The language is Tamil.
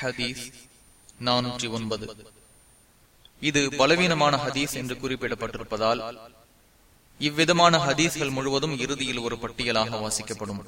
ஹதீஸ் நானூற்றி ஒன்பது. இது பலவீனமான ஹதீஸ் என்று குறிப்பிடப்பட்டிருப்பதால் இவ்விதமான ஹதீஸ்கள் முழுவதும் இறுதியில் ஒரு பட்டியலாக வாசிக்கப்படும்.